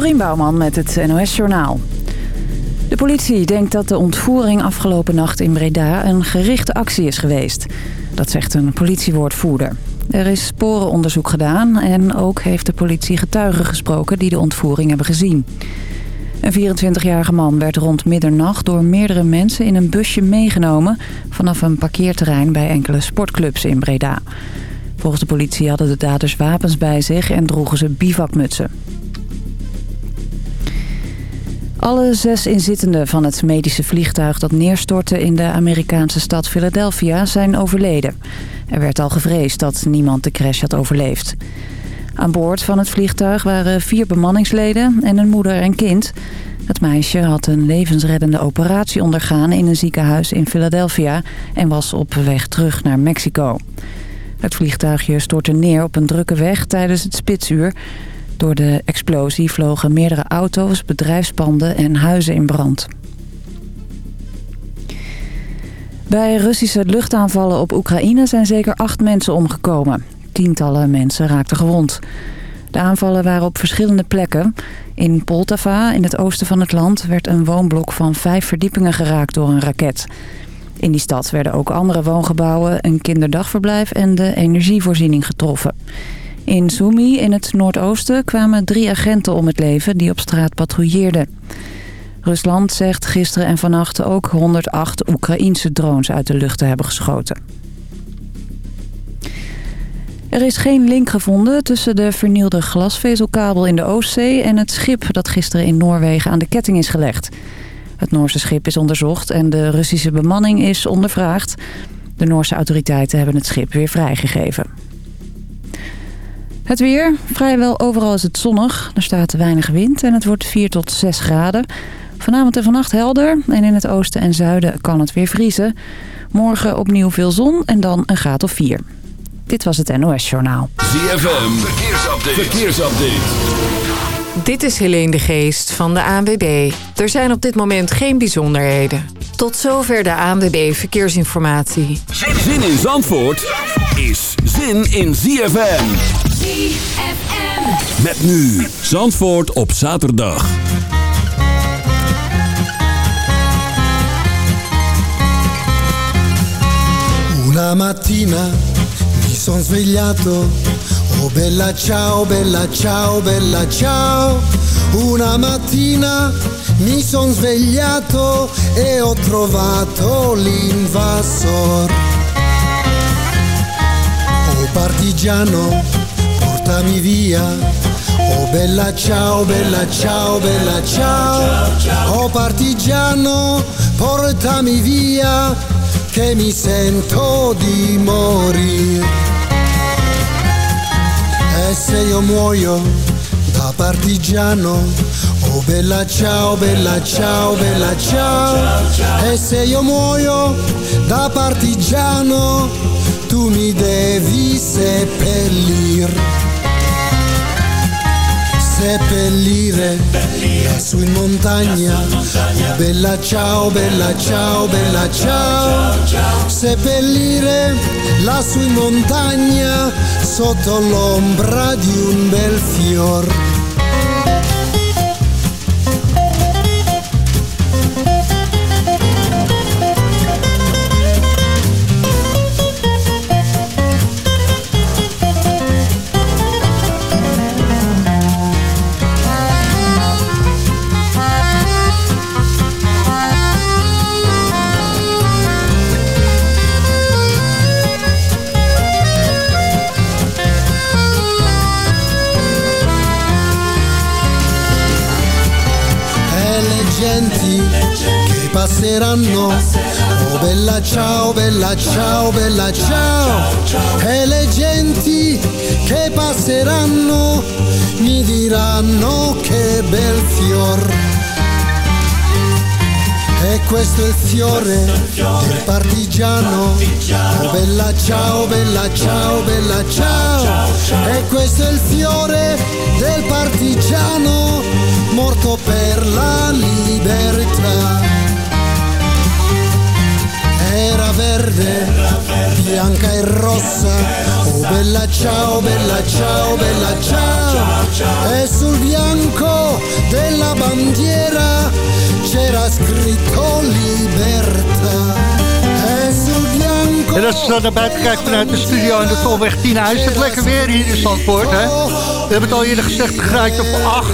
Dorien Bouwman met het NOS Journaal. De politie denkt dat de ontvoering afgelopen nacht in Breda een gerichte actie is geweest. Dat zegt een politiewoordvoerder. Er is sporenonderzoek gedaan en ook heeft de politie getuigen gesproken die de ontvoering hebben gezien. Een 24-jarige man werd rond middernacht door meerdere mensen in een busje meegenomen... vanaf een parkeerterrein bij enkele sportclubs in Breda. Volgens de politie hadden de daders wapens bij zich en droegen ze bivakmutsen. Alle zes inzittenden van het medische vliegtuig dat neerstortte in de Amerikaanse stad Philadelphia zijn overleden. Er werd al gevreesd dat niemand de crash had overleefd. Aan boord van het vliegtuig waren vier bemanningsleden en een moeder en kind. Het meisje had een levensreddende operatie ondergaan in een ziekenhuis in Philadelphia en was op weg terug naar Mexico. Het vliegtuigje stortte neer op een drukke weg tijdens het spitsuur. Door de explosie vlogen meerdere auto's, bedrijfspanden en huizen in brand. Bij Russische luchtaanvallen op Oekraïne zijn zeker acht mensen omgekomen. Tientallen mensen raakten gewond. De aanvallen waren op verschillende plekken. In Poltava, in het oosten van het land, werd een woonblok van vijf verdiepingen geraakt door een raket. In die stad werden ook andere woongebouwen, een kinderdagverblijf en de energievoorziening getroffen. In Sumy, in het noordoosten, kwamen drie agenten om het leven die op straat patrouilleerden. Rusland zegt gisteren en vannacht ook 108 Oekraïense drones uit de lucht te hebben geschoten. Er is geen link gevonden tussen de vernielde glasvezelkabel in de Oostzee... en het schip dat gisteren in Noorwegen aan de ketting is gelegd. Het Noorse schip is onderzocht en de Russische bemanning is ondervraagd. De Noorse autoriteiten hebben het schip weer vrijgegeven. Het weer. Vrijwel overal is het zonnig. Er staat weinig wind en het wordt 4 tot 6 graden. Vanavond en vannacht helder en in het oosten en zuiden kan het weer vriezen. Morgen opnieuw veel zon en dan een graad of 4. Dit was het NOS Journaal. ZFM. Verkeersupdate. Verkeersupdate. Dit is Helene de Geest van de ANWB. Er zijn op dit moment geen bijzonderheden. Tot zover de ANWB Verkeersinformatie. Zin in Zandvoort is zin in ZFM. ZFM. Met nu Zandvoort op zaterdag. Una mattina mi sono svegliato, oh bella ciao, bella ciao, bella ciao. Una mattina mi sono svegliato e ho trovato l'invasor. Oh partigiano, portami via. Oh bella ciao, bella ciao, bella ciao. Oh partigiano, portami via, che mi sento di morire. E se io muoio da partigiano, oh bella ciao, bella ciao, bella ciao. E se io muoio da partigiano, tu mi devi seppellire seppellire lassù in montagna. Oh, bella ciao, bella ciao, bella ciao. Seppellire lassù in montagna sotto l'ombra di un bel fior. Fior. E questo è il fiore del partigiano. Oh bella ciao, bella ciao, bella ciao. E questo è il fiore del partigiano morto per la libertà. Era verde, bianca e rossa. Oh bella ciao, bella ciao, bella ciao. E sul bianco bandiera c'era scritto libertà. En als je dan naar buiten kijkt vanuit de studio en de Tolweg 10 is het lekker weer hier in Zandvoort. Hè? We hebben het al eerder gezegd, graadje op 8.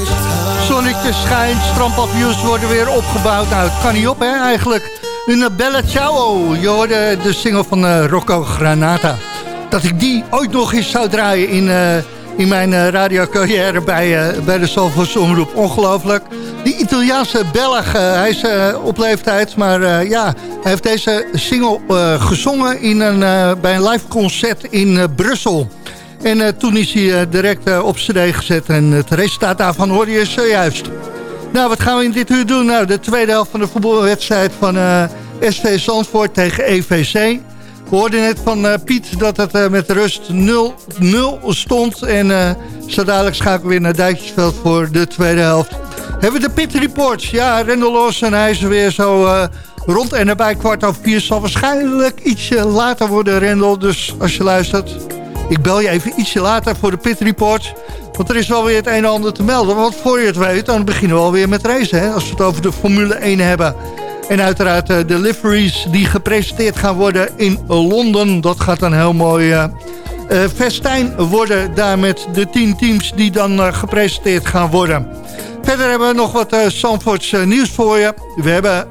Zonnetje schijnt, strandpavioens worden weer opgebouwd. Nou, kan niet op hè eigenlijk. Una Bella Ciao, je hoorde de single van uh, Rocco Granata. Dat ik die ooit nog eens zou draaien in... Uh, in mijn uh, radiocarrière bij, bij de Zalvoorts Omroep. Ongelooflijk. Die Italiaanse Belg, hij is op leeftijd, maar ja, hij heeft deze single gezongen in een, bij een live concert in Brussel. En toen is hij direct op cd gezet en het resultaat daarvan hoorde je zojuist. Nou, wat gaan we in dit uur doen? Nou, de tweede helft van de voetbalwedstrijd van SV Zandvoort tegen EVC... We hoorden net van uh, Piet dat het uh, met rust 0-0 stond. En uh, zo dadelijk schakelen we weer naar Duitsersveld voor de tweede helft. Hebben we de Pit Reports. Ja, Rendel Los en hij is weer zo rond en nabij kwart over vier. Zal waarschijnlijk ietsje later worden, Rendel. Dus als je luistert, ik bel je even ietsje later voor de Pit Reports. Want er is wel weer het een en ander te melden. Want voor je het weet, dan beginnen we alweer met racen. Hè? Als we het over de Formule 1 hebben. En uiteraard eh, de liveries die gepresenteerd gaan worden in Londen. Dat gaat een heel mooi uh, festijn worden daar met de tien teams die dan gepresenteerd gaan worden. Verder hebben we nog wat uh, Zandvoorts nieuws voor je. We hebben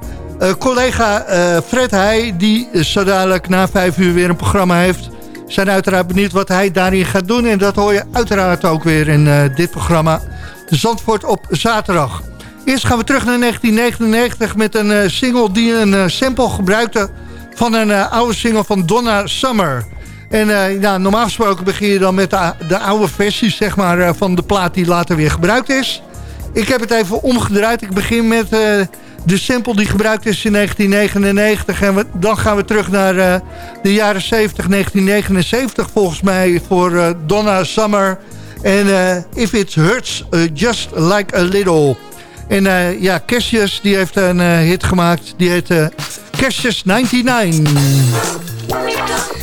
collega Fred Heij die zo dadelijk na vijf uur weer een programma heeft. Zijn uiteraard benieuwd wat hij daarin gaat doen. En dat hoor je uiteraard ook weer in dit programma. Zandvoort op zaterdag. Eerst gaan we terug naar 1999 met een uh, single die een uh, sample gebruikte van een oude single van Donna Summer. En ja, normaal gesproken begin je dan met de, de oude versie zeg maar, van de plaat die later weer gebruikt is. Ik heb het even omgedraaid. Ik begin met de sample die gebruikt is in 1999. En dan gaan we terug naar de jaren 70, 1979 volgens mij voor Donna Summer. En If It Hurts Just Like a Little... En ja, Cassius die heeft een hit gemaakt. Die heet Cassius 99.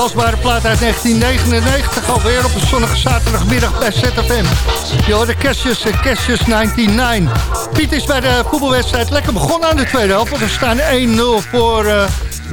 Dansbare plaat uit 1999. Alweer op een zonnige zaterdagmiddag bij ZFM. Je hoorde Cassius en Cassius 99. Piet is bij de voetbalwedstrijd lekker begonnen aan de tweede helft. Er staan 1-0 voor... Uh,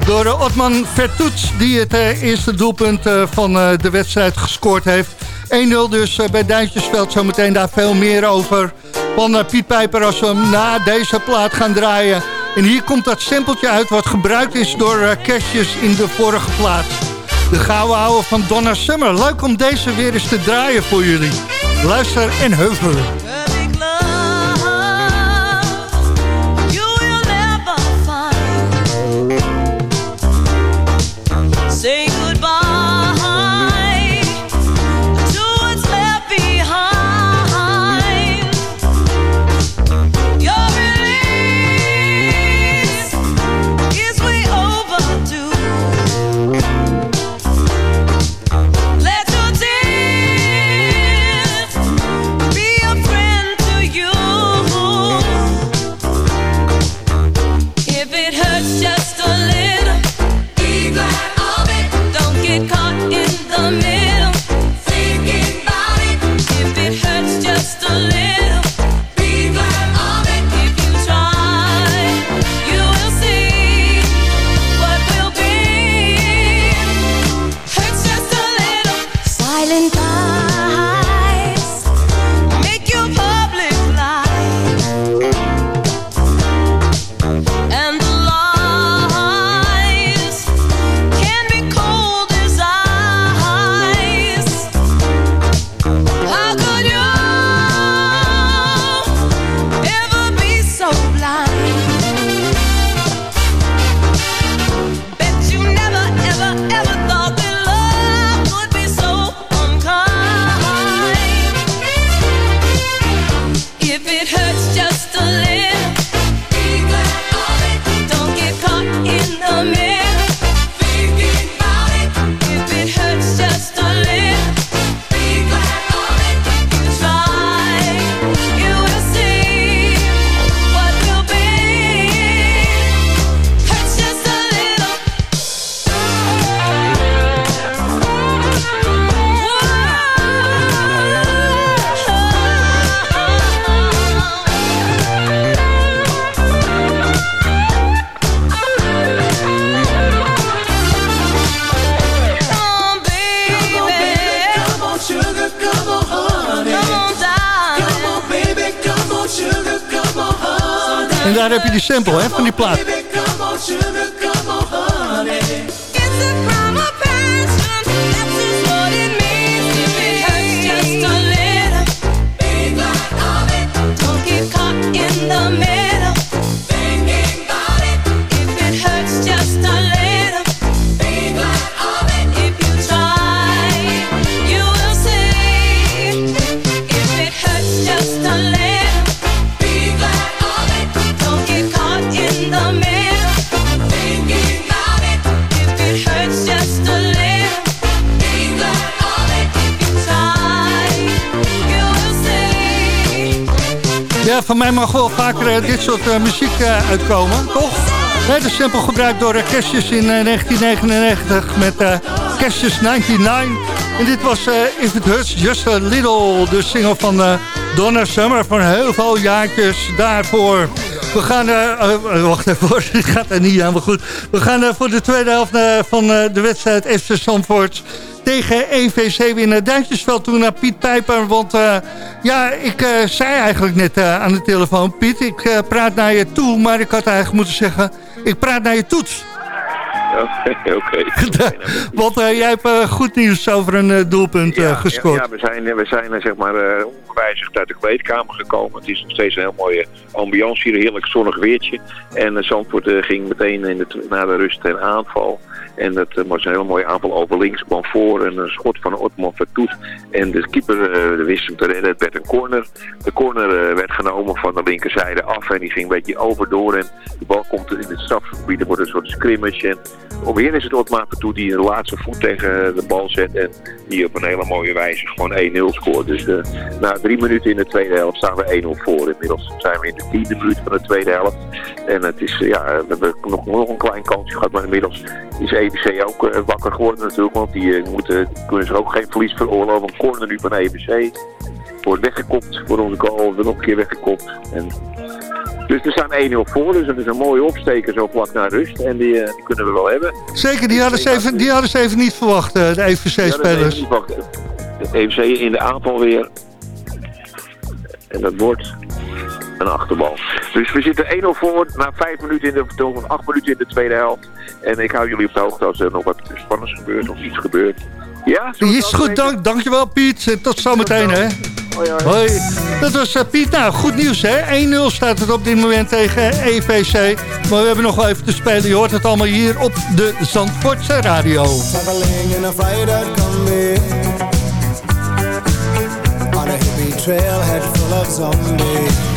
door Otman Vertoets, die het uh, eerste doelpunt uh, van de wedstrijd gescoord heeft. 1-0 dus bij Duintjesveld. Zometeen daar veel meer over van Piet Pijper als we hem na deze plaat gaan draaien. En hier komt dat stempeltje uit wat gebruikt is door Cashjes in de vorige plaats. De gouden ouwe van Donna Summer. Leuk om deze weer eens te draaien voor jullie. Luister en heuvel. Daar heb je die sample hè, van die plaat. Van mij mag wel vaker uh, dit soort uh, muziek uh, uitkomen, toch? De sample gebruikt door Cassius in 1999 met Cassius 99. En dit was If It Hurts Just A Little, de single van Donna Summer van heel veel jaartjes daarvoor. We gaan, wacht even hoor, dit gaat er niet aan, maar goed. We gaan voor de tweede helft van de wedstrijd FC Zandvoort tegen EVC weer naar Duintjesveld toen naar Piet Pijper. Want uh, ja, ik uh, zei eigenlijk net uh, aan de telefoon... Piet, ik praat naar je toe, maar ik had eigenlijk moeten zeggen... ik praat naar je toets. Oké, oké. Want jij hebt goed nieuws over een doelpunt ja, gescoord. Ja, ja, we zijn, we zijn zeg maar ongewijzigd uit de kleedkamer gekomen. Het is nog steeds een heel mooie ambiance hier, een heerlijk zonnig weertje. En Zandvoort ging meteen in de, na de rust ten aanval. En dat eh, was een heel mooie aanval over links, kwam voor. En een schot van Otman Vertoet. En de keeper uh, wist hem te redden. Het werd een corner. De corner uh, werd genomen van de linkerzijde af. En die ging een beetje overdoor. En de bal komt in het strafgebied. Er wordt een soort scrimmage. En Weer is het Otmar toe die de laatste voet tegen de bal zet. En die op een hele mooie wijze gewoon 1-0 scoort. Dus na drie minuten in de tweede helft staan we 1-0 voor. Inmiddels zijn we in de tiende minuut van de tweede helft. En het is, ja, we hebben nog, een klein kansje gehad. Maar inmiddels is EBC ook uh, wakker geworden natuurlijk. Want die, uh, moeten, kunnen ze ook geen verlies veroorloven. Een corner nu van EBC. Wordt weggekopt voor onze goal. Wordt nog een keer weggekopt. En dus we staan 1-0 voor, dus dat is een mooie opsteker zo vlak naar rust. En die, uh, die kunnen we wel hebben. Zeker, die hadden ze even, die hadden ze even niet verwacht, de EVC-spelers. De EVC in de aanval weer. En dat wordt een achterbal. Dus we zitten 1-0 voor, na 5 minuten in de, of 8 minuten in de tweede helft. En ik hou jullie op de hoogte als er nog wat spannends gebeurt of iets gebeurt. Ja? Die is goed, dank, dankjewel Piet. Tot zometeen hè. Hoi, hoi. hoi. Dat was uh, Piet. Nou, goed nieuws hè. 1-0 staat het op dit moment tegen EVC. Maar we hebben nog wel even te spelen. Je hoort het allemaal hier op de Zandvoortse Radio. Traveling in a freighter combi On a hippie trailhead full of zombies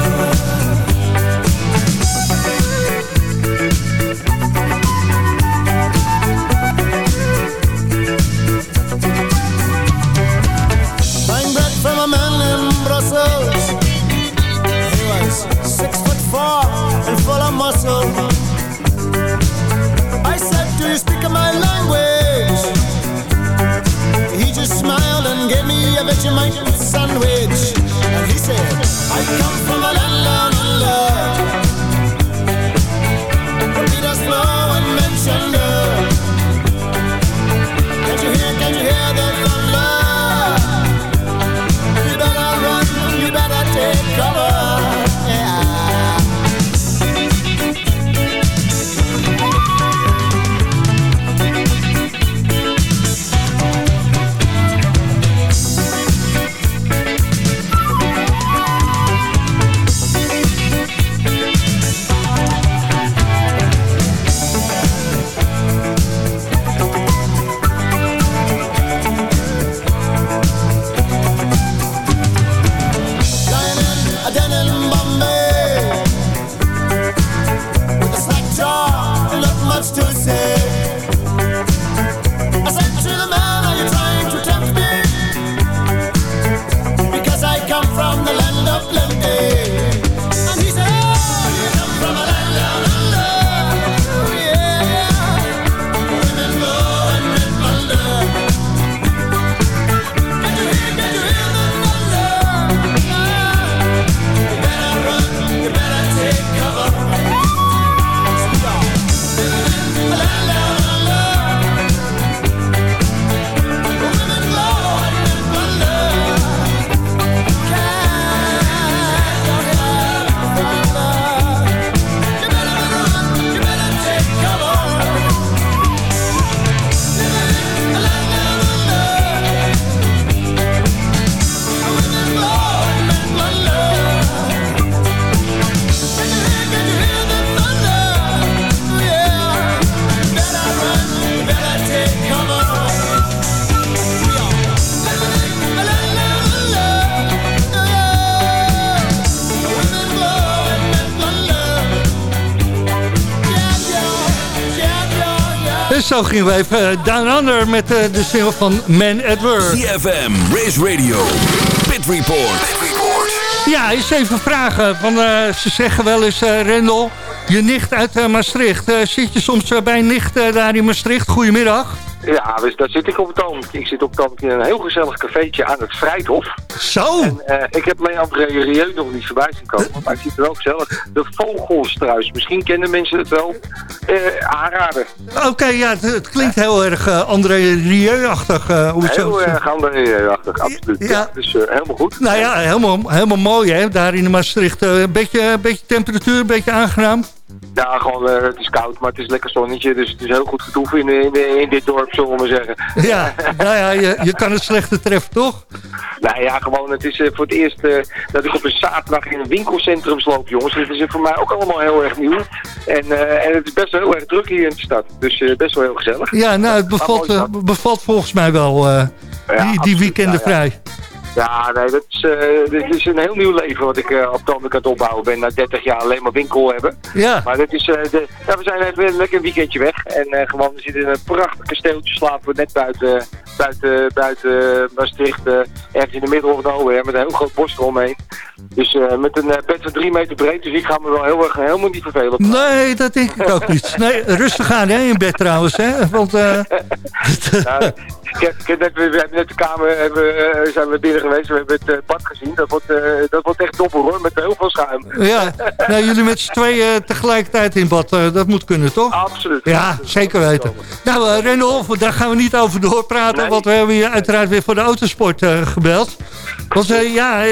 zo gingen we even Down Under met uh, de single van Man at Work. CFM, Race Radio, Pit Report. Pit Report. Ja, eens even vragen. Van, uh, ze zeggen wel eens, uh, Rendel, je nicht uit uh, Maastricht. zit je soms bij een nicht daar in Maastricht? Goedemiddag. Ja, dus daar zit ik op het ogenblik. Ik zit op het ogenblik in een heel gezellig cafeetje aan het Vrijthof. Zo! En uh, ik heb Leandre Rieu nog niet voorbij zien komen, maar ik zit er wel gezellig. De vogelstruis, misschien kennen mensen het wel. Uh, aanraden. Oké, okay, ja, het, het, klinkt heel erg uh, André Rieu-achtig. heel erg André Rieu-achtig, absoluut. Ja. ja dus helemaal goed. Nou ja, helemaal, helemaal mooi hè, daar in Maastricht. Een beetje, beetje temperatuur, een beetje aangenaam. Nou, gewoon, uh, het is koud, maar het is lekker zonnetje. Dus het is heel goed gedoe in, in, in dit dorp, zullen we maar zeggen. Ja, nou ja, je, je kan het slechte treffen, toch? Nou ja, gewoon, het is uh, voor het eerst uh, dat ik op een zaterdag in een winkelcentrum sloop, jongens. Dat is voor mij ook allemaal heel erg nieuw. En, en het is best wel heel erg druk hier in de stad. Dus best wel heel gezellig. Ja, nou, het bevalt, bevalt volgens mij wel ja, die, die weekenden ja, ja. vrij. Ja, nee, dat is, uh, dit is een heel nieuw leven wat ik uh, op het aan het opbouwen ben. Na 30 jaar alleen maar winkel hebben. Ja. Maar dit is, uh, de, ja, we zijn even lekker een weekendje weg. En gewoon, we zitten in een prachtig kasteeltje, slapen we net buiten, buiten, buiten Maastricht. ergens in de middel of nowhere, met een heel groot bos eromheen. Dus met een bed van drie meter breed, dus ik ga me wel heel erg helemaal niet vervelen. Nee, dat denk ik ook niet. Nee, rustig aan hè, in bed trouwens, hè. Want... nou, heb, net, we hebben net de kamer, hebben, zijn we binnen geweest. We hebben het bad gezien. Dat wordt, dat wordt echt dobbel hoor, met heel veel schuim. Ja, nou, jullie met z'n tweeën tegelijkertijd in bad, dat moet kunnen toch? Absoluut. Ja, zeker weten. Nou, Renolf, daar gaan we niet over doorpraten, nee. want we hebben je uiteraard weer voor de autosport gebeld. Want ja,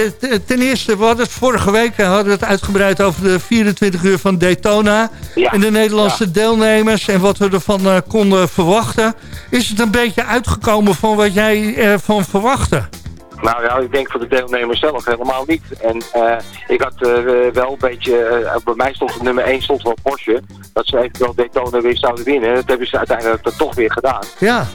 ten eerste, we hadden het vorige week hadden we het uitgebreid over de 24 uur van Daytona. Ja. En de Nederlandse ja. deelnemers en wat we ervan konden verwachten. Is het een beetje uitgekomen van wat jij ervan verwachtte? Nou ja, ik denk voor de deelnemers zelf helemaal niet. En uh, ik had uh, wel een beetje, uh, bij mij stond nummer 1 stond wel Porsche. Dat ze eventueel Daytona weer zouden winnen. Dat hebben ze uiteindelijk toch weer gedaan. Ja.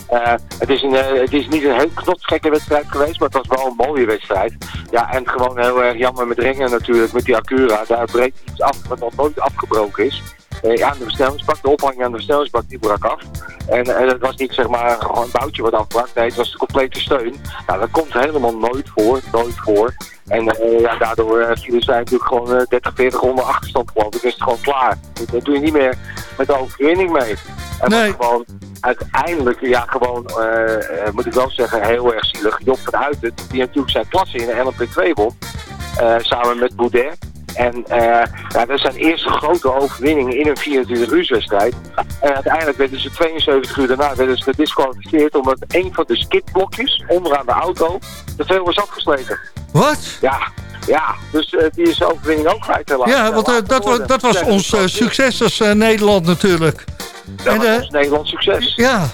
het, is een, het is niet een heel knotsgekke wedstrijd geweest, maar het was wel een mooie wedstrijd. Ja, en gewoon heel erg jammer met Ringen natuurlijk, met die Acura. Daar breekt iets af wat nog nooit afgebroken is. Uh, aan de versnellingsbak, de ophanging aan de versnellingsbak, die brak af. En, en het was niet zeg maar gewoon een boutje wat afbrak, nee, het was de complete steun. Nou, dat komt helemaal nooit voor, nooit voor. En uh, ja, daardoor uh, vielen zij natuurlijk gewoon uh, 30, 40 onder achterstand geloof ik. Dus het is gewoon klaar. Dat doe je niet meer met de overwinning mee. En nee. gewoon uiteindelijk, ja gewoon, moet ik wel zeggen, heel erg zielig. Job van Uiten, die natuurlijk zijn klasse in de LMP2 won. samen met Boudet. En uh, ja, dat zijn eerste grote overwinningen in een 24 uur wedstrijd. En uiteindelijk werden ze 72 uur daarna werden ze gedisqualificeerd omdat een van de skidblokjes onderaan de auto te veel was afgesleten. Wat? Ja, ja, dus uh, die is de overwinning ook kwijt helaas. Ja, want uh, dat, was, dat was ons uh, succes als Nederland natuurlijk. Dat was ons Nederlands succes. Ja.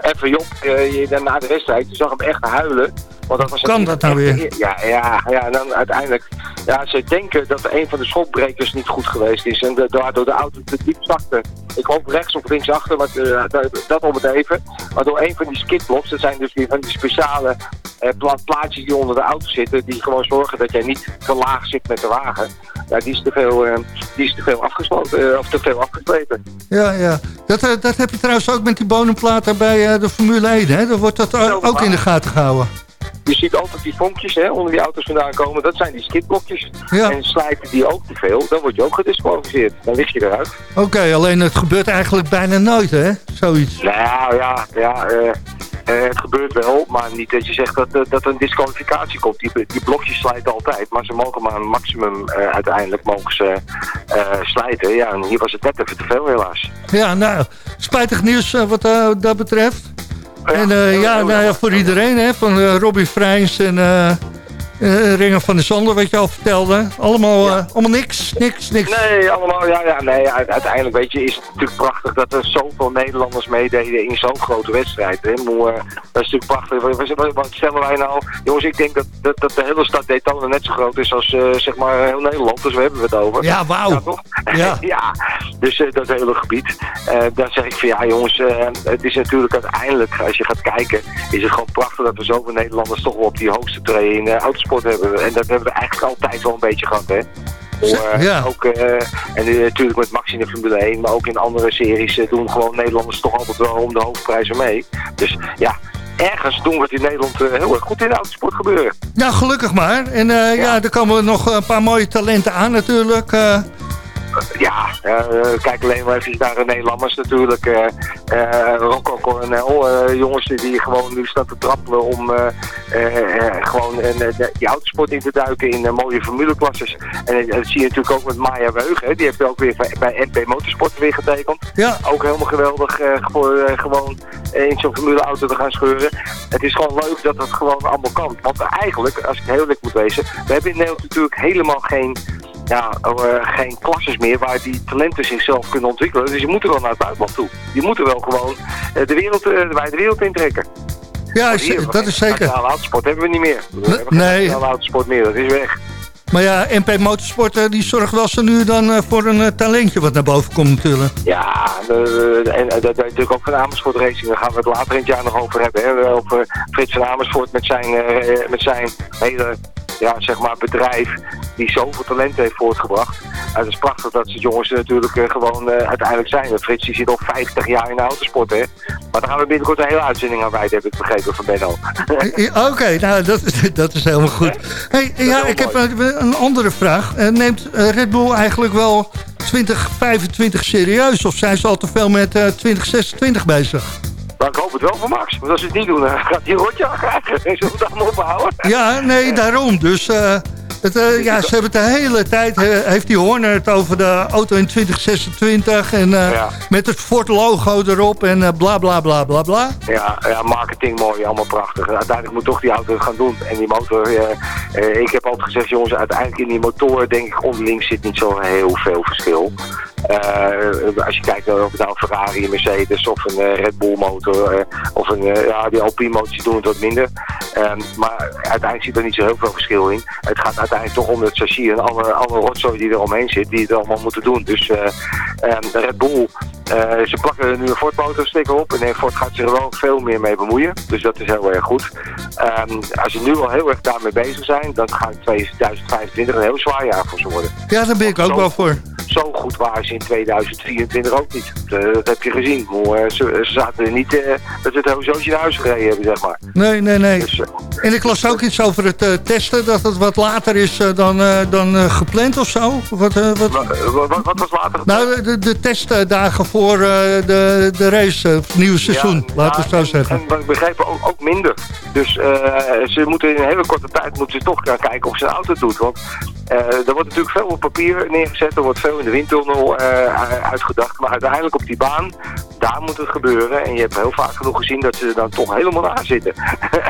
Even Job, je, na de wedstrijd, je zag hem echt huilen. Want dat was kan dat nou weer? Ja, ja, ja, en dan uiteindelijk... Ja, ze denken dat een van de schokbrekers niet goed geweest is. En de, daardoor de auto te diep zakte. Ik hoop rechts of links achter, maar uh, dat, om het even. Maar door een van die skidblocks, dat zijn dus weer van die speciale uh, pla plaatjes die onder de auto zitten. Die gewoon zorgen dat jij niet te laag zit met de wagen. Ja, die is te veel, uh, die is te veel afgesloten, of te veel afgeslepen. Ja, ja. Dat, dat heb je trouwens ook met die bodemplaten bij de Formule 1, hè? Dan wordt dat ook in de gaten gehouden. Je ziet altijd die vonkjes hè, onder die auto's vandaan komen. Dat zijn die skidblokjes. Ja. En slijten die ook te veel, dan word je ook gedisqualificeerd. Dan lig je eruit. Oké, okay, alleen het gebeurt eigenlijk bijna nooit, hè? Zoiets. Nou ja, ja uh, uh, het gebeurt wel. Maar niet dat je zegt dat, uh, dat er een disqualificatie komt. Die, die blokjes slijten altijd. Maar ze mogen maar een maximum uiteindelijk mogen ze slijten. Ja, en hier was het net even te veel helaas. Ja, nou, spijtig nieuws wat dat betreft. En uh, ja, nou ja, voor iedereen, hè, van uh, Robbie Vrijns en uh, Ringen van de Zonder, wat je al vertelde. Allemaal, ja. allemaal niks, niks, niks. Nee, allemaal, ja, ja, nee, uiteindelijk weet je, is het natuurlijk prachtig dat er zoveel Nederlanders meededen in zo'n grote wedstrijd. Hè. Maar, dat is natuurlijk prachtig. Wat, stellen wij nou? Jongens, ik denk dat, dat, dat de hele stad Daytona net zo groot is als zeg maar heel Nederland, dus we hebben het over. Ja, wauw. Ja, toch? Ja. ja, dus dat hele gebied. daar zeg ik van, ja jongens, het is natuurlijk uiteindelijk, als je gaat kijken, is het gewoon prachtig dat we zoveel Nederlanders toch wel op die hoogste tree in hebben. En dat hebben we eigenlijk altijd wel een beetje gehad, hè. Voor, ja. ook, uh, en uh, natuurlijk met Max in de Formule 1, maar ook in andere series uh, doen gewoon Nederlanders toch altijd wel om de hoofdprijzen mee. Dus ja, ergens doen we het in Nederland heel erg goed in de autosport gebeuren. Ja, gelukkig maar. En ja. ja, er komen nog een paar mooie talenten aan natuurlijk. Ja, uh, kijk alleen maar even naar René Lammers natuurlijk. Uh, uh, Rocco Coronel, jongens die gewoon nu staan te trappelen om gewoon die autosport in te duiken in mooie formuleklasses. En dat zie je natuurlijk ook met Maya Weugen. Die heeft ook weer bij NP Motorsport weer getekend. Ja. Ook helemaal geweldig voor gewoon in zo'n formuleauto te gaan scheuren. Het is gewoon leuk dat het gewoon allemaal kan. Want eigenlijk, als ik heel eerlijk moet wezen, we hebben in Nederland natuurlijk helemaal geen ja, geen klasses meer waar die talenten zichzelf kunnen ontwikkelen. Dus je moet er wel naar het buitenland toe. Je moet er wel gewoon de wereld, de wijde wereld intrekken. Ja, dat is zeker. Nationale autosport hebben we niet meer. We hebben geen nee. nationale autosport meer, dat is weg. Maar ja, MP Motorsport eh, die zorgt wel zo nu dan eh, voor een eh, talentje wat naar boven komt natuurlijk. Ja, en dat is natuurlijk ook van Amersfoort Racing. Daar gaan we het later in het jaar nog over hebben. Hè. Over Frits van Amersfoort met zijn, met zijn hele ja, zeg maar bedrijf die zoveel talent heeft voortgebracht. het is prachtig dat ze jongens natuurlijk gewoon uiteindelijk zijn. Frits die zit al 50 jaar in de autosport, hè. Maar daar gaan we binnenkort een hele uitzending aan wijden, heb ik begrepen van Benno. Oké, nou dat, dat is helemaal goed. Hey, ja, ik heb een andere vraag. neemt Red Bull eigenlijk wel 2025 serieus? Of zijn ze al te veel met 2026 bezig? Maar ik hoop het wel voor Max. Want als ze het niet doen, dan gaat hij een rotje krijgen. En we het allemaal ophouden? Ja, nee, daarom. Dus het, uh, ja, ze hebben het de hele tijd, uh, heeft die Horner het over de auto in 2026 en uh, ja. met het Ford logo erop en bla bla bla bla bla. Ja, ja, marketing mooi, allemaal prachtig. Uiteindelijk moet toch die auto gaan doen. En die motor, ik heb altijd gezegd jongens, uiteindelijk in die motor denk ik onderling zit niet zo heel veel verschil. Als je kijkt of het nou een Ferrari, een Mercedes of een Red Bull motor of een, ja, die Alpine motors doen het wat minder. Ehm, maar uiteindelijk zit er niet zo heel veel verschil in. Het gaat uiteindelijk toch om het chassis en alle, alle rotzooi die er omheen zit, die het allemaal moeten doen. Dus de Red Bull, uh, ze plakken nu een Ford motorsticker op en Ford gaat zich er wel veel meer mee bemoeien. Dus dat is heel erg goed. Um, als ze nu al heel erg daarmee bezig zijn, dan gaat 2025 een heel zwaar jaar voor ze worden. Ja, daar ben ik ook wel voor. Zo goed waren ze in 2024 ook niet. Dat, heb je gezien. Ze, ze zaten er niet dat ze het zootje naar huis gereden hebben, zeg maar. Nee, nee, nee. Dus, en ik las ook iets over het uh, testen, dat het wat later is uh, dan, uh, dan gepland of zo. Wat, wat... wat, wat was later? Nou, de, de testdagen voor de, de race, het nieuwe seizoen, ja, laten we het zo zeggen. En, ik begreep ook, ook minder. Dus ze moeten in een hele korte tijd moeten ze toch gaan kijken of ze een auto doet. Want er wordt natuurlijk veel op papier neergezet, er wordt veel in de windtunnel uitgedacht. Maar uiteindelijk op die baan, daar moet het gebeuren. En je hebt heel vaak genoeg gezien dat ze er dan toch helemaal naar zitten.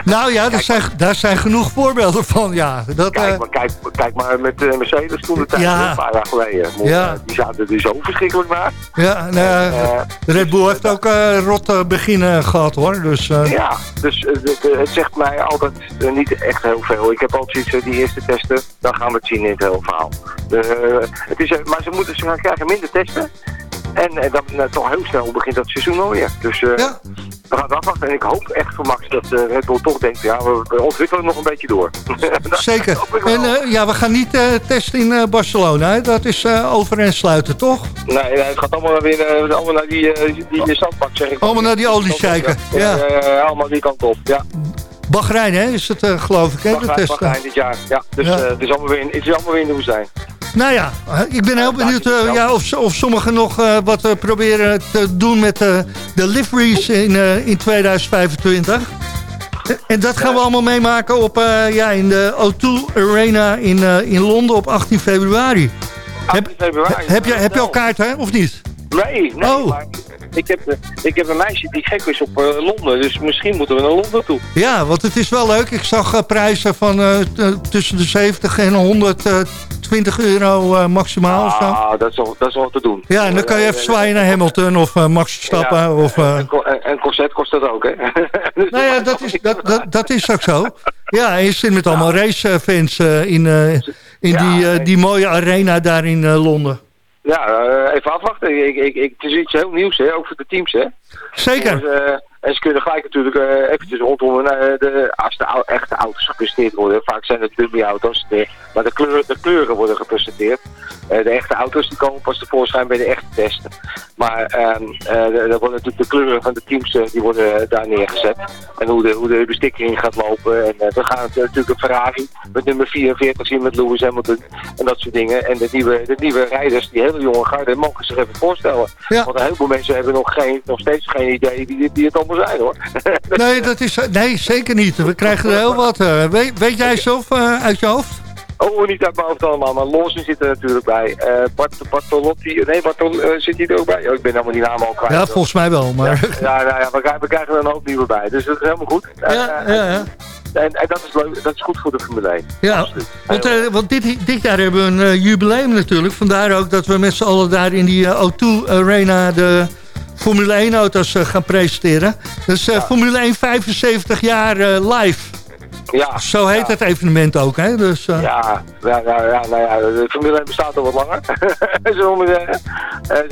Nou ja, daar zijn, daar zijn genoeg voorbeelden van, ja. Dat, kijk, maar, kijk, kijk maar met Mercedes toen de tijd, ja. een paar jaar geleden. ja. Die zaten er zo verschrikkelijk naar. Ja, nou, Red Bull heeft ook rot beginnen gehad hoor. Dus, Ja, dus het zegt mij altijd niet echt heel veel. Ik heb altijd zoiets, die eerste testen, dan gaan we het zien in het hele verhaal. het is, maar ze, moeten, ze gaan krijgen minder testen. En, en dan toch heel snel begint dat seizoen alweer. Dus ja we gaan het afwachten. En ik hoop echt voor Max dat uh, Red Bull toch denkt, ja, we, ontwikkelen nog een beetje door. Zeker. En uh, ja, we gaan niet uh, testen in Barcelona. Hè? Dat is over en sluiten, toch? Nee, nee, het gaat allemaal weer allemaal naar die, die, die zandbak, zeg ik. Allemaal naar die oliesheiken. Ja. Ja. allemaal die kant op, ja. Bahrein, hè, is het geloof ik, hè? Bahrein, Bahrein dit jaar, ja. Dus ja. het, is allemaal weer in, het is allemaal weer in de woestijn. Nou ja, ik ben heel benieuwd uh, ja, of, of sommigen nog uh, wat uh, proberen te doen met de liveries in, in 2025. En dat gaan we allemaal meemaken op, ja, in de O2 Arena in, in Londen op 18 februari. 18 februari. Heb, heb, je, heb je al kaart, hè, of niet? Nee, nee. Oh. Maar ik heb, ik heb een meisje die gek is op uh, Londen, dus misschien moeten we naar Londen toe. Ja, want het is wel leuk. Ik zag uh, prijzen van uh, tussen de 70 en 120 euro maximaal. Ah, of zo. Dat, is wel, dat is wel te doen. Ja, en dan kan je even zwaaien naar Hamilton of Max Verstappen. Ja, of, en, en corset kost dat ook, hè? dus nou ja, dat is, dat, dat, dat is ook zo. Ja, en je zit met allemaal racefans in, in die, die mooie arena daar in Londen. Ja, even afwachten. Ik, ik, ik, het is iets heel nieuws, hè? ook voor de teams. Hè? Zeker. Dus, en ze kunnen gelijk natuurlijk uh, eventjes rondom de, als de echte auto's gepresenteerd worden. Vaak zijn het dummy-auto's, maar de kleuren, de kleuren worden gepresenteerd. de echte auto's die komen pas tevoorschijn bij de echte testen. Maar ehm, er worden natuurlijk de kleuren van de teams die worden daar neergezet. En hoe de, hoe de bestikkering gaat lopen. En we gaan natuurlijk een Ferrari met nummer 44 zien met Lewis Hamilton en dat soort dingen. En de nieuwe, de nieuwe rijders, die hele jonge garde, mogen zich even voorstellen. Ja. Want een heleboel mensen hebben nog, geen, nog steeds geen idee wie, wie het allemaal zijn hoor. nee, dat is, nee, zeker niet. We krijgen er heel wat. Uh, weet, weet jij zelf uh, uit je hoofd? Oh, niet uit mijn hoofd allemaal, maar Lawson zit er natuurlijk bij. Uh, Bart, Bartolotti, nee, Bartol, uh, zit hij er ook bij? Oh, ik ben helemaal die naam al kwijt. Ja, volgens mij wel, maar... Ja, ja, ja we, we, krijgen er een hoop nieuwe bij, dus dat is helemaal goed. Ja, ja, ja. en, en, dat is leuk, dat is goed voor de Formule 1. Ja, want, uh, want dit, dit jaar hebben we een uh, jubileum natuurlijk. Vandaar ook dat we met z'n allen daar in die uh, O2 Arena de Formule 1 auto's gaan presenteren. Dus ja. Formule 1 75 jaar live. Ja, Zo heet ja. het evenement ook, hè? Dus, uh... ja, ja, ja, ja, nou ja, de Formule 1 bestaat al wat langer, zullen we zeggen.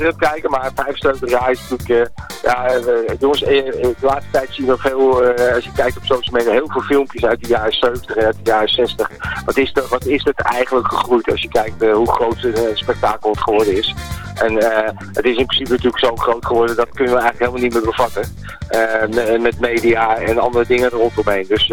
Uh, kijken, maar 75 jaar is natuurlijk... Uh, ja, jongens, de laatste tijd zien we veel, als je kijkt op social media, heel veel filmpjes uit de jaren 70 en uit de jaren 60. Wat is, de, wat is het eigenlijk gegroeid als je kijkt hoe groot het spektakel het geworden is. En het is in principe natuurlijk zo groot geworden, dat kunnen we eigenlijk helemaal niet meer bevatten. met media en andere dingen eromheen. Dus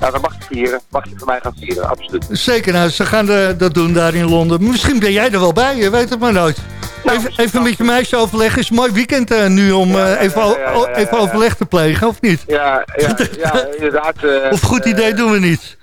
nou, dat mag je vieren. Mag je van mij gaan vieren, absoluut. Zeker, nou, ze gaan de, dat doen daar in Londen. Misschien ben jij er wel bij, je weet het maar nooit. Nou, even, even met je meisje overleggen. is een mooi weekend uh, nu om uh, even, ja, ja, even overleg te plegen, of niet? Ja, ja, ja inderdaad. Uh, of goed idee doen we niet.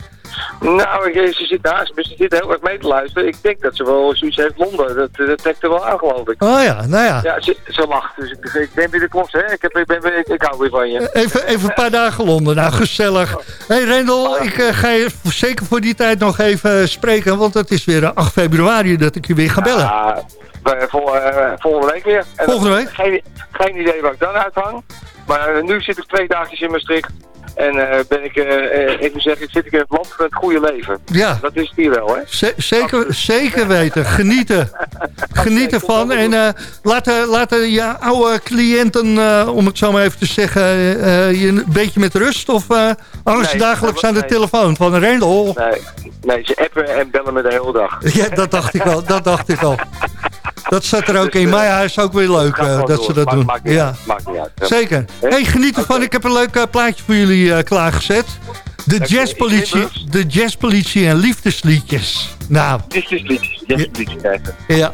Nou, ze zit naast me, ze zit heel erg mee te luisteren. Ik denk dat ze wel zoiets heeft Londen. Dat, dat trekt er wel aan, geloof ik. Oh ja, nou ja. Ja, ze, ze lacht. Dus ik, ik ben weer de klos, hè. Ik, heb, ik, ben, ik, ik hou weer van je. Even, even een paar dagen Londen. Nou, gezellig. Hé, hey, Rendel, ik uh, ga je zeker voor die tijd nog even spreken. Want het is weer 8 februari dat ik je weer ga bellen. Ja, vol, uh, volgende week weer. En volgende week? Geen, geen idee waar ik dan uithang. Maar nu zit ik twee dagjes in Maastricht. En uh, ben ik, uh, even zeggen, zit ik in het land van het goede leven. Ja. Dat is het hier wel, hè? Z zeker, zeker weten. Genieten. Genieten van. En uh, laten, laten je oude cliënten, om het zo maar even te zeggen, je een beetje met rust? Of alles nee, dagelijks aan de nee. telefoon van Rendel? Nee, nee, ze appen en bellen me de hele dag. Ja, dat dacht ik wel. Dat dacht ik wel. Dat zat er ook dus, in. Maar ja, is ook weer leuk uh, dat door. ze dat maakt, doen. Maakt ja. uit. Maakt niet uit. Zeker. Hey, geniet ervan. Okay. Ik heb een leuk uh, plaatje voor jullie klaargezet. De okay, jazzpolitie, de jazzpolitie en liefdesliedjes. Nou. Liefdesliedjes. Jazzpolitie kijken. Ja.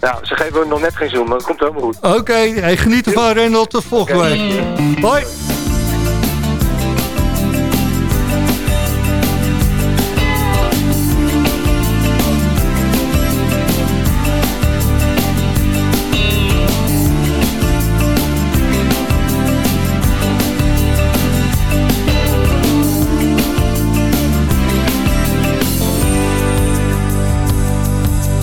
Nou, ze geven nog net geen zoen, maar dat komt helemaal goed. Oké, okay. hey, geniet ervan, Rendel. Tot volgende week. Hoi.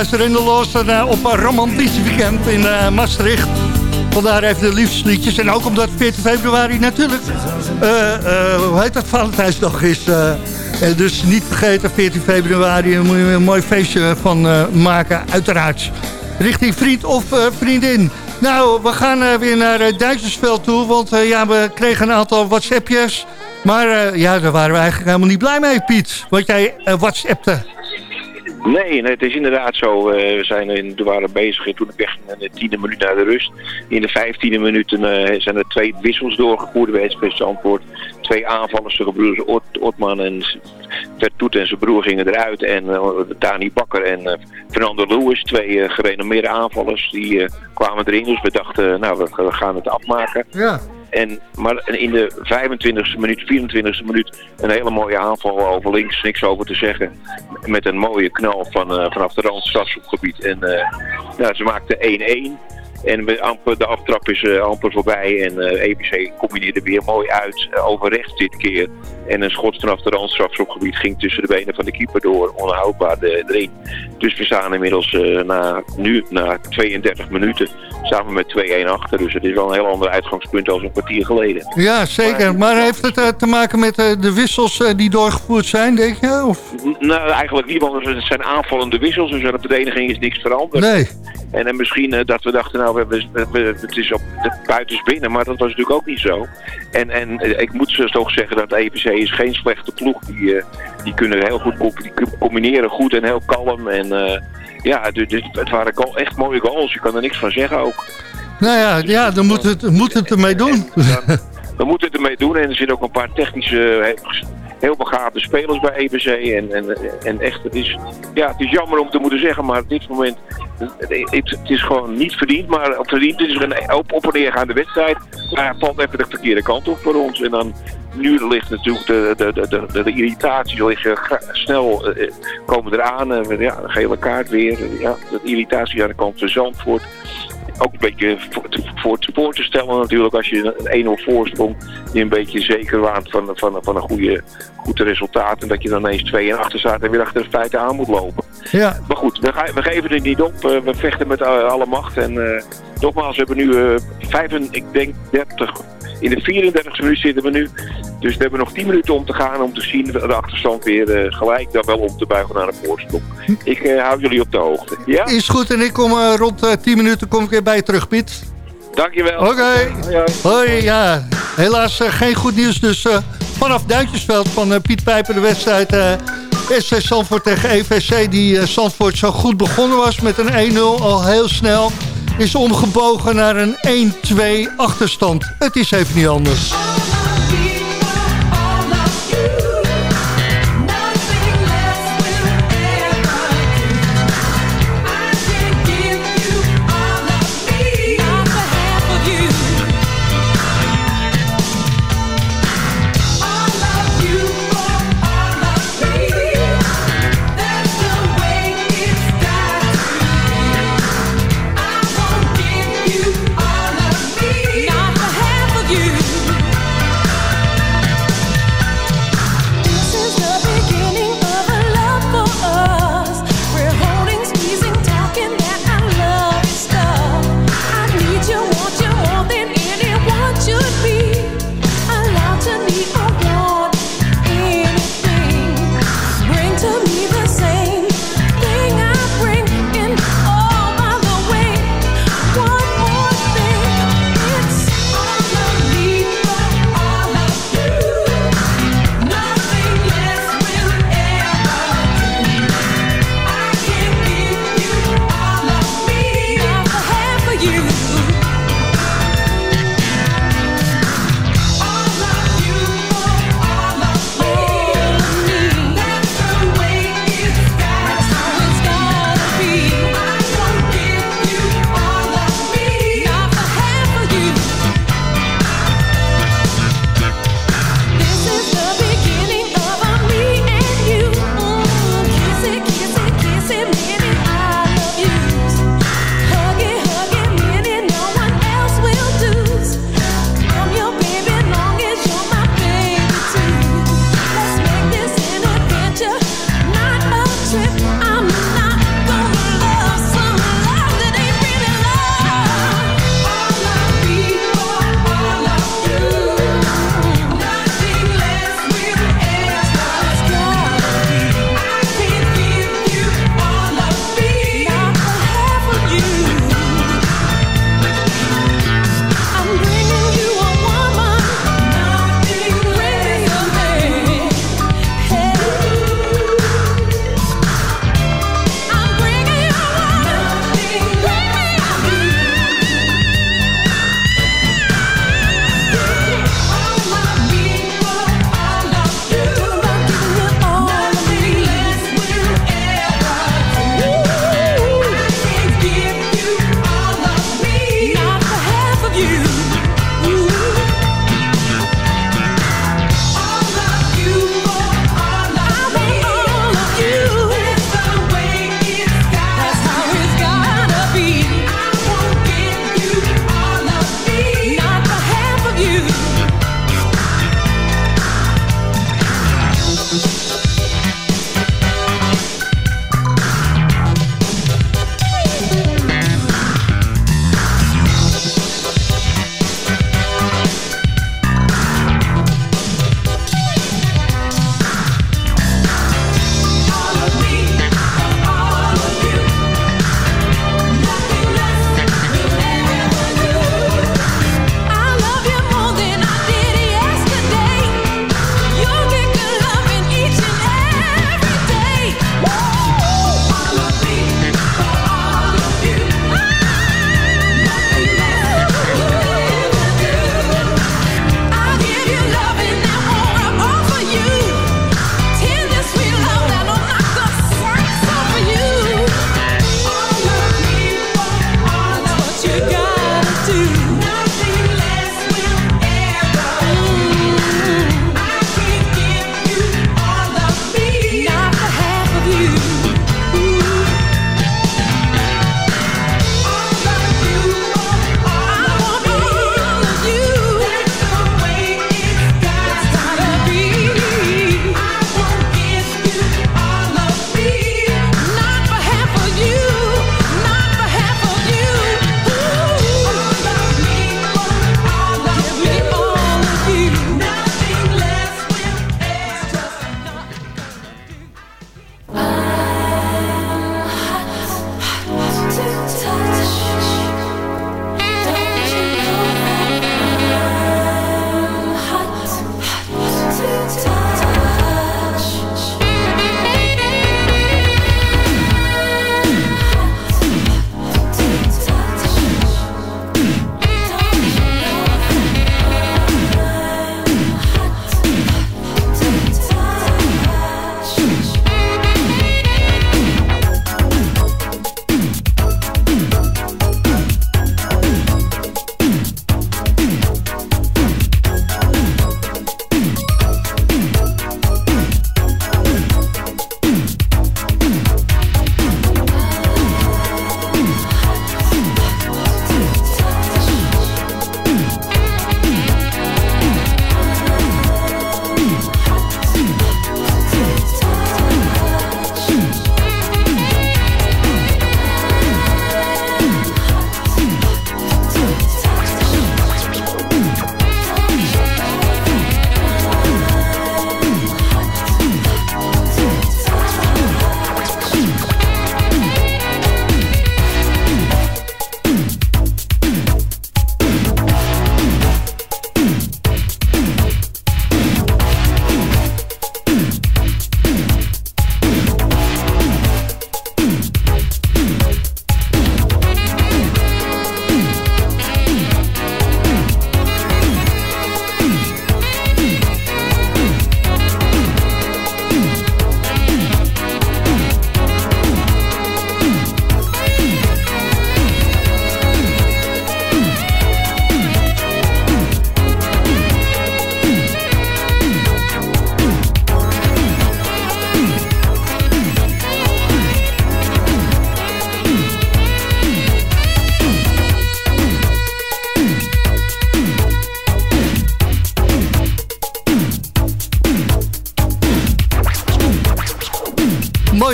Juist Rendeloos uh, op een romantisch weekend in uh, Maastricht. Vandaar even de liefdesliedjes. En ook omdat 14 februari natuurlijk, uh, hoe heet dat, Valentijnsdag is. Dus niet vergeten, 14 februari, moet je een mooi feestje van maken, uiteraard. Richting vriend of vriendin. Nou, we gaan weer naar Duitsersveld toe, want ja, we kregen een aantal WhatsAppjes. Maar ja, daar waren we eigenlijk helemaal niet blij mee, Piet. Want jij WhatsAppte. Nee, nee, het is inderdaad zo. Uh, we, zijn in, we waren bezig en toen ik in de tiende minuut naar de rust. In de vijftiende minuten uh, zijn er twee wissels doorgevoerd bij het Zandvoort. Twee aanvallers, zijn broers Ot, Otman en Vertoet en zijn broer gingen eruit. En uh, Dani Bakker en Fernando Lewis, twee gerenommeerde aanvallers, die kwamen erin. Dus we dachten, nou, we, we gaan het afmaken. Ja. En, maar in de 25e minuut, 24e minuut een hele mooie aanval over links, niks over te zeggen. Met een mooie knal van, uh, vanaf de rand stadsopgebied. En uh, nou, ze maakten 1-1. En de aftrap is uh, amper voorbij en uh, EBC combineerde weer mooi uit, uh, over rechts dit keer. En een schot vanaf de randstrafschopgebied ging tussen de benen van de keeper door, onhoudbaar de, erin. Dus we staan inmiddels na, nu na 32 minuten samen met 2-1 achter. Dus het is wel een heel ander uitgangspunt als een kwartier geleden. Ja, zeker. Maar, maar heeft het te maken met de wissels die doorgevoerd zijn, denk je? Of? Nou, eigenlijk niet, want het zijn aanvallende wissels, dus aan de verdediging is niks veranderd. Nee. En, en misschien dat we dachten, nou, we, we, we, het is op de buitens binnen, maar dat was natuurlijk ook niet zo. En, en ik moet toch zeggen dat de EPC is geen slechte ploeg. Die, die kunnen heel goed die combineren, goed en heel kalm. En uh, ja, dus, het waren echt mooie goals. Je kan er niks van zeggen ook. Nou ja, ja dan moet het, moet het ermee doen. Dan, dan moet het ermee doen. En er zitten ook een paar technische heel begaafde spelers bij EBC. En, en, en echt, het is, ja, het is jammer om te moeten zeggen, maar op dit moment, het, het is gewoon niet verdiend. Maar verdiend, het is een op, op en neergaande wedstrijd. Maar valt even de verkeerde kant op voor ons. En dan, nu ligt natuurlijk de, de, de, de, de irritaties liggen snel, uh, komen eraan. Uh, ja, een gele kaart weer. Ja, de irritatie aan de kant van Zandvoort ook een beetje voor te, voor, te, voor te stellen natuurlijk als je een 1-0 voorsprong je een beetje zeker waant van, van, van een goede, goed resultaat en dat je dan ineens 2 en achter staat en weer achter de feiten aan moet lopen. Ja. Maar goed, we, we geven het niet op. Uh, we vechten met alle macht en uh, nogmaals, we hebben nu uh, 5, ik denk 30 in de 34e minuut zitten we nu. Dus we hebben nog 10 minuten om te gaan om te zien de achterstand weer uh, gelijk dan wel om te buigen naar de voorsprong. Ik uh, hou jullie op de hoogte. Ja? Is goed en ik kom uh, rond 10 minuten kom ik weer bij je terug, Piet. Dankjewel. Oké. Okay. Hoi, hoi, ja. Helaas geen goed nieuws dus vanaf Duintjesveld van Piet Pijper de wedstrijd... SC Zandvoort tegen EVC die Zandvoort zo goed begonnen was met een 1-0 al heel snel is omgebogen naar een 1-2 achterstand. Het is even niet anders.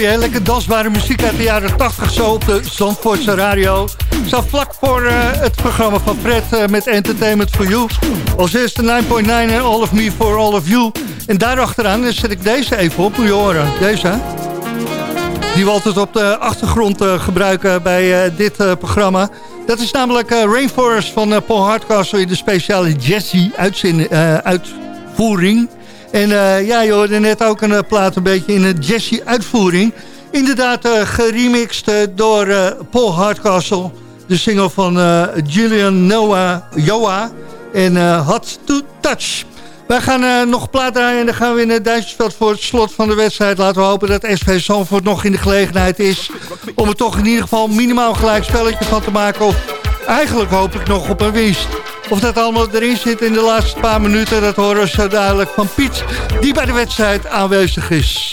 Lekker dansbare muziek uit de jaren 80 zo op de Zandvoortse radio. Zo vlak voor uh, het programma van Fred uh, met Entertainment for You. Als eerste 9.9 en All of Me for All of You. En daarachteraan zet ik deze even op, moet je horen. Deze, die we altijd op de achtergrond uh, gebruiken bij dit programma. Dat is namelijk Rainforest van Paul Hardcastle in de speciale Jazzy-uitvoering. En uh, ja, je hoorde net ook een uh, plaat een beetje in een jazzy uitvoering. Inderdaad uh, geremixed door Paul Hardcastle. De single van Julian Noah Joa en Hot to Touch. Wij gaan nog plaat draaien en dan gaan we in het Duitsersveld voor het slot van de wedstrijd. Laten we hopen dat SV Zandvoort nog in de gelegenheid is... om er toch in ieder geval minimaal gelijk spelletje van te maken. Eigenlijk hoop ik nog op een winst. Of dat allemaal erin zit in de laatste paar minuten, dat horen we zo duidelijk van Piet, die bij de wedstrijd aanwezig is.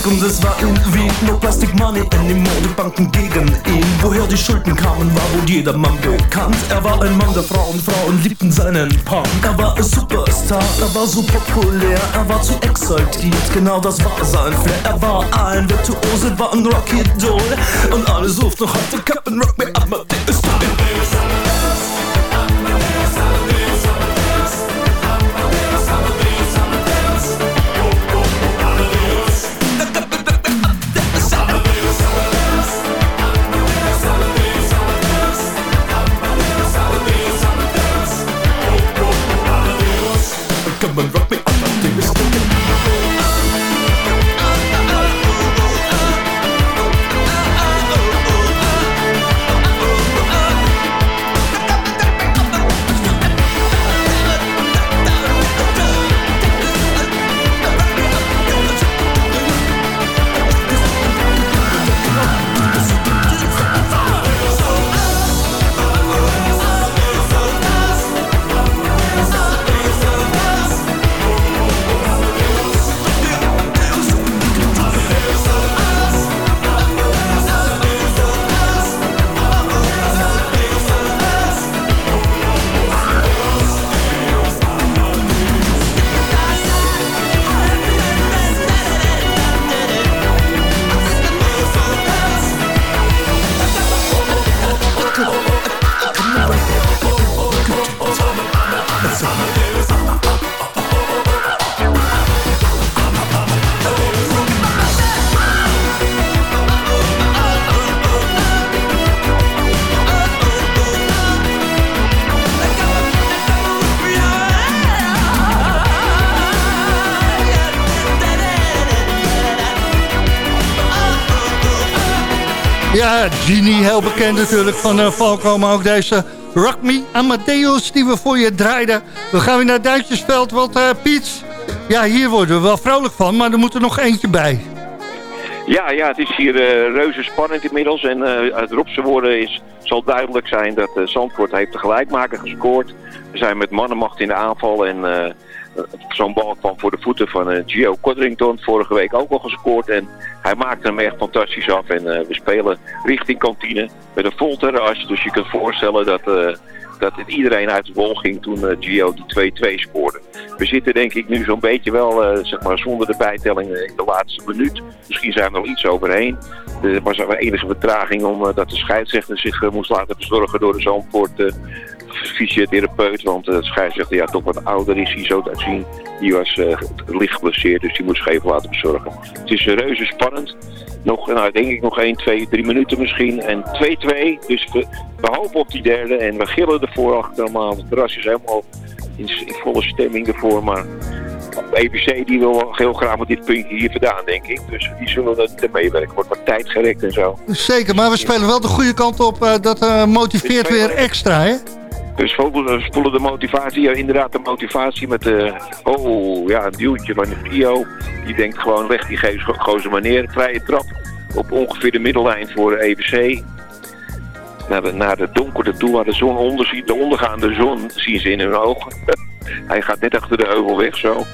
1780 und es war in Wien No Plastic Money in den Modebanken gegen ihn. Woher die Schulden kamen, war wohl jedermann bekannt. Er war ein Mann der Frauen, Frauen liebten seinen Punk. Er war ein Superstar, er war so populär Er war zu exaltiert, genau das war sein Flair. Er war ein Virtuose, war ein Rocky Doll. Und alle suchten noch heute Captain Rock Me Amadeus Ja, Genie, heel bekend natuurlijk van uh, Falco, maar ook deze Rock Amadeus die we voor je draaiden. We gaan weer naar Duitsersveld, want uh, Piet, ja, hier worden we wel vrolijk van, maar er moet er nog eentje bij. Ja, ja, het is hier uh, reuze spannend inmiddels. En uh, uit Robse woorden is, zal duidelijk zijn dat uh, Zandvoort heeft de gelijkmaker gescoord. We zijn met mannenmacht in de aanval en zo'n bal kwam voor de voeten van Gio Codrington. Vorige week ook al gescoord en hij maakte hem echt fantastisch af. En we spelen richting kantine met een vol terras. Dus je kunt voorstellen dat dat het iedereen uit de bol ging toen Gio die 2-2 scoorde. We zitten denk ik nu zo'n beetje wel, zeg maar zonder de bijtelling in de laatste minuut. Misschien zijn we nog iets overheen. Er was er enige vertraging omdat de scheidsrechter zich moest laten verzorgen door de Zandvoort fysiotherapeut, want de scheidsrechter ja, toch wat ouder is, hij zo te zien. Die was eh, licht geblesseerd, dus die moest scheef laten bezorgen. Het is reuze spannend. Nog, nou, denk ik nog 1, 2, 3 minuten misschien. En 2-2, dus we, we hopen op die derde en we gillen ervoor achter allemaal. Het terras is helemaal in, in volle stemming ervoor, maar EPC die wil wel heel graag met dit puntje hier vandaan, denk ik. Dus die zullen er meewerken. Wordt wat tijd gerekt en zo. Zeker, maar we spelen wel de goede kant op. eh, dat eh, motiveert weer extra, hè? Dus we spoelen de motivatie, ja, inderdaad de motivatie met de, oh ja, een duwtje van de Pio. Die denkt gewoon, leg die gozer gozer maar neer. Vrije trap op ongeveer de middellijn voor de EBC. Naar de, naar de donkere toe waar de zon onder ziet, de ondergaande zon zien ze in hun ogen. Hij gaat net achter de heuvel weg zo.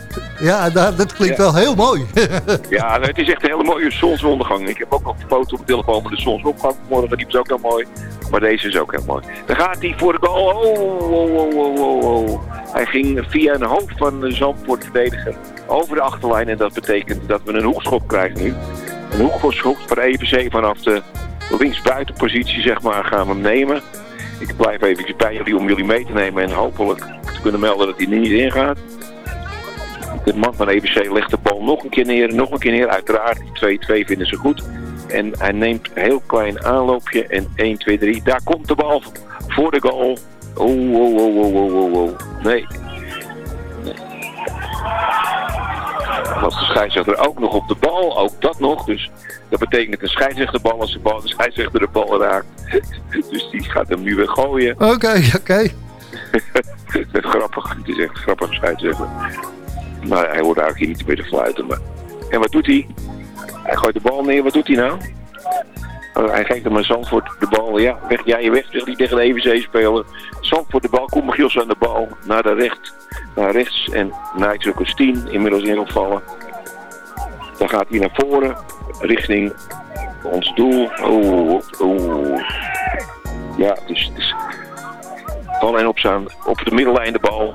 Ja, dat, dat klinkt Ja. wel heel mooi. Ja, het is echt een hele mooie zonsondergang. Ik heb ook nog een foto op de telefoon met de zonsopgang. Morgen die is ook heel mooi. Maar deze is ook heel mooi. Dan gaat hij voor de goal. Oh, oh, oh, oh, oh, oh. Hij ging via een hoofd van de Zandvoort verdediger over de achterlijn. En dat betekent dat we een hoekschop krijgen nu. Een hoekschop voor EVC vanaf de linksbuitenpositie, zeg maar, gaan we hem nemen. Ik blijf even bij jullie om jullie mee te nemen en hopelijk te kunnen melden dat hij niet ingaat. De man van EBC legt de bal nog een keer neer, nog een keer neer. Uiteraard, die 2-2 vinden ze goed. En hij neemt een heel klein aanloopje en 1, 2, 3. Daar komt de bal voor de goal. Oh, oh, oh, oh, oh, oh, oh. Nee. nee. Was de scheidsrechter ook nog op de bal, ook dat nog. Dus dat betekent dat de scheidsrechter de bal als de bal, de scheidsrechter de bal raakt. Dus die gaat hem nu weer gooien. Oké, oké. grappig, het is echt grappig scheidsrechter. Maar hij hoort eigenlijk hier niet meer te fluiten. Maar... En wat doet hij? Hij gooit de bal neer, wat doet hij nou? Oh, hij geeft hem aan Zandvoort de bal. Ja, weg, ja je weg, zegt hij tegen de EVC speler. Zandvoort de bal, Koen Giels aan de bal. Naar, de recht, naar rechts en Nigel Costien inmiddels inopvallen. Dan gaat hij naar voren, richting ons doel. Oeh, oeh. Ja, dus, dus bal en op, zijn, op de middellijn de bal.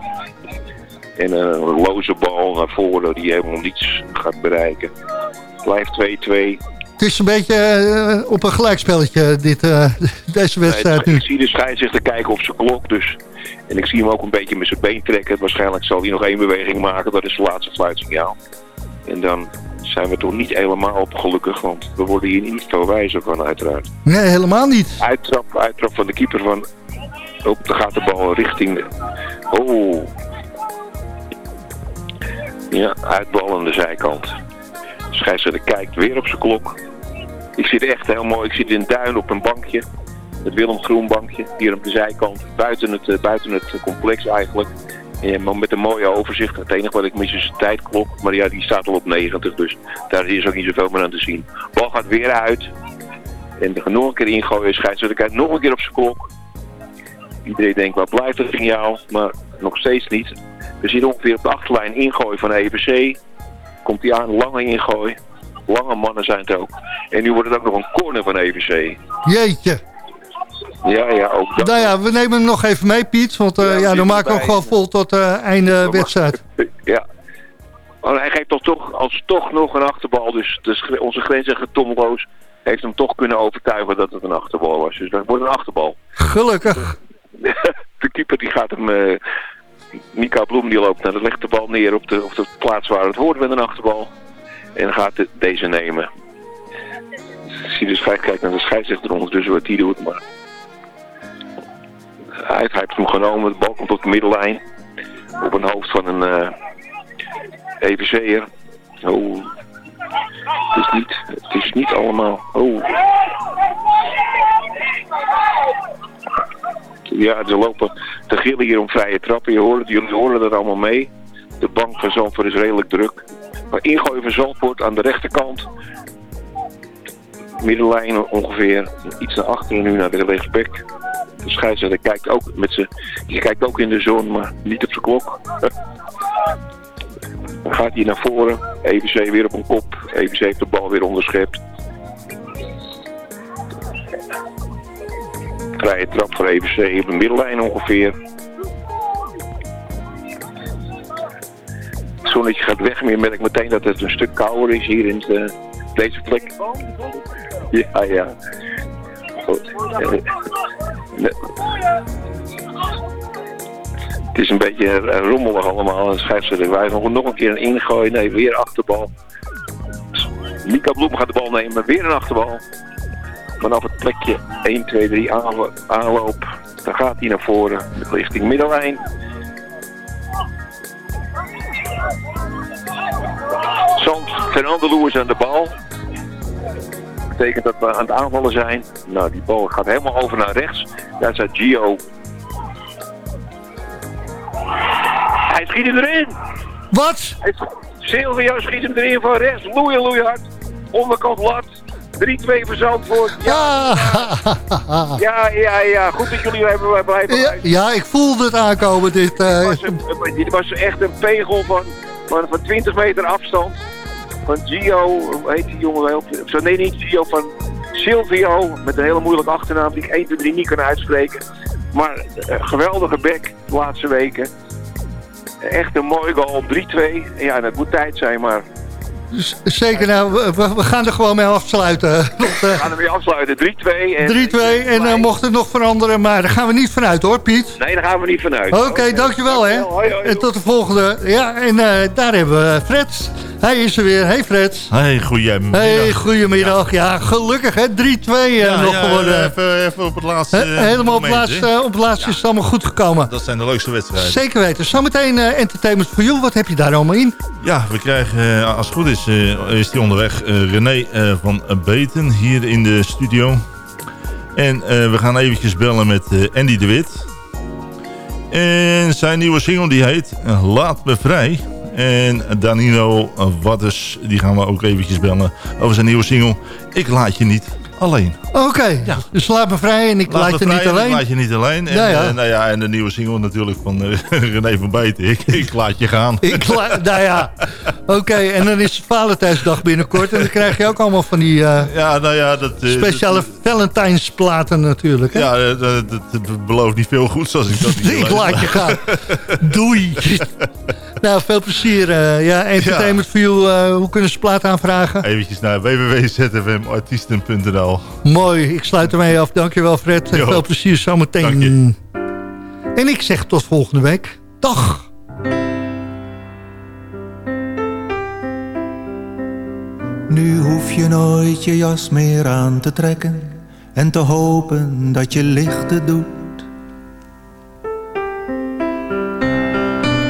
En een loze bal naar voren die helemaal niets gaat bereiken. Blijft 2-2. Het is een beetje eh, op een gelijkspelletje, dit, eh, deze wedstrijd Nee, nu. ik zie de scheidsrechter kijken op zijn klok dus. En ik zie hem ook een beetje met zijn been trekken. Waarschijnlijk zal hij nog één beweging maken. Dat is de laatste fluitsignaal. En dan zijn we toch niet helemaal op gelukkig. Want we worden hier niet veel wijzer van uiteraard. Nee, helemaal niet. Uittrap, uittrap van de keeper van... Oh, dan gaat de bal richting... Oh. Ja, uitbal aan de zijkant. Scheidsrechter kijkt weer op zijn klok. Ik zit echt heel mooi. Ik zit in Duin op een bankje. Het Willem Groen bankje. Hier op de zijkant. Buiten het, eh, buiten het complex eigenlijk. Maar met een mooie overzicht. Het enige wat ik mis is de tijdklok. Maar ja, die staat al op 90. Dus daar is ook niet zoveel meer aan te zien. Bal gaat weer uit. En nog een keer ingooien. Scheidsrechter kijkt nog een keer op zijn klok. Iedereen denkt, wat blijft het signaal? Maar nog steeds niet. We zitten ongeveer op de achterlijn ingooi van EBC. Komt hij aan, lange ingooi. Lange mannen zijn het ook. En nu wordt het ook nog een corner van EBC. Jeetje. Ja, ja, ook dat. Nou ja, we nemen hem nog even mee, Piet. Want eh, Ja, we ja, dan maken we hem gewoon vol tot eh, einde wedstrijd. Ja. Maar hij geeft toch, toch, als toch nog een achterbal. Dus de, onze grensrechter Tom Roos heeft hem toch kunnen overtuigen dat het een achterbal was. Dus dat wordt een achterbal. Gelukkig. de keeper die gaat hem... eh Mika Bloem die loopt naar de legt de bal neer op de, op de plaats waar het hoort met een achterbal. En gaat de- deze nemen. Ik zie dus scheids kijkt naar de scheidsrechter ondertussen wat die doet. Maar hij, hij heeft hem genomen. De bal komt op de middellijn. Op een hoofd van een eh EVC'er. Oh. Het is niet, het is niet allemaal... Oh. Ja, ze lopen te gillen hier om vrije trappen. Je hoort jullie horen dat allemaal mee. De bank van Zandvoort is redelijk druk. Maar ingooien van Zandvoort aan de rechterkant. Middenlijn ongeveer. Iets naar achteren nu naar de rechtsback. De scheidsrechter kijkt ook met. Die kijkt ook in de zon, maar niet op zijn klok. Dan gaat hij naar voren. EBC weer op een kop. EBC heeft de bal weer onderschept. Vrije trap voor EBC op de middenlijn ongeveer. Het zonnetje gaat weg, maar je merkt meteen dat het een stuk kouder is hier in de, deze plek. Ja, ja. Het is een beetje eh, rommelig allemaal. En scheidsrechter wij nog, nog een keer een ingooi. Nee, weer achterbal. Mika Bloem gaat de bal nemen. Weer een achterbal. Vanaf het plekje 1, 2, 3 aanlo- aanloop. Dan gaat hij naar voren richting middenlijn. Soms Fernando Loers aan de bal. Betekent dat we aan het aanvallen zijn. Nou, die bal gaat helemaal over naar rechts. Daar staat Gio. Hij schiet hem erin. Wat? Silvio schiet hem erin van rechts. Loeien, loeien hard. Onderkant lat. 3-2 voor Zandvoort. Ja, Ah, ja, ja, ja. Goed dat jullie hebben blijven ja, ja, ik voelde het aankomen. Dit, eh, Het was, een- dit was echt een pegel van, van, van 20 meter afstand. Van Gio, hoe heet die jongen wel? Zo, nee, niet Gio, van Silvio. Met een hele moeilijke achternaam die ik 1, 2, 3 niet kan uitspreken. Maar eh, geweldige back de laatste weken. Echt een mooie goal op 3-2. Ja, dat moet tijd zijn, maar z- zeker, nou, we, gaan er gewoon mee afsluiten. we gaan ermee afsluiten. 3-2. en- 3-2 en dan mocht het nog veranderen, maar daar gaan we niet vanuit hoor, Piet. Nee, daar gaan we niet vanuit. Oké, dankjewel hè. Dankjewel, En tot de volgende. Ja, en eh, daar hebben we Fred. Hij is er weer. Hey Fred. Hey, goeiemiddag. Hey, goedemiddag. Ja, gelukkig hè. 3-2 eh, Ja, nog ja, geworden. Even, even op het laatste helemaal op het laatste, hè. op het laatste is het allemaal goed gekomen. Dat zijn de leukste wedstrijden. Zeker weten. Zometeen eh, Entertainment for You. Wat heb je daar allemaal in? Ja, we krijgen, eh, als het goed is, eh, is die onderweg eh, René eh, van Beten hier in de studio. En eh, we gaan eventjes bellen met eh, Andy de Wit. En zijn nieuwe single die heet eh, Laat me vrij. En Danilo Wadders, die gaan we ook eventjes bellen over zijn nieuwe single Ik laat je niet alleen. Oké, dus laat me vrij en ik Laat je niet en Ik alleen. laat je niet alleen. En, Ja, ja. eh, nou ja, en de nieuwe single natuurlijk van eh, René van Beten. Ik, ik laat je gaan. Ik nou ja, oké. En dan is het Valentijnsdag binnenkort. En dan krijg je ook allemaal van die eh, Ja, nou ja, dat... speciale Valentijnsplaten natuurlijk. Hè? Ja, dat, dat, belooft niet veel goeds als ik dat niet ik alleen. laat je gaan. Doei. Nou, veel plezier. eh, ja, Entertainment for You. eh, hoe kunnen ze plaat aanvragen? Eventjes naar www.zfmartiesten.nl Mooi, ik sluit ermee af. Dankjewel Fred. Jo. veel plezier zometeen. En ik zeg tot volgende week. Dag. Nu hoef je nooit je jas meer aan te trekken en te hopen dat je lichten doet.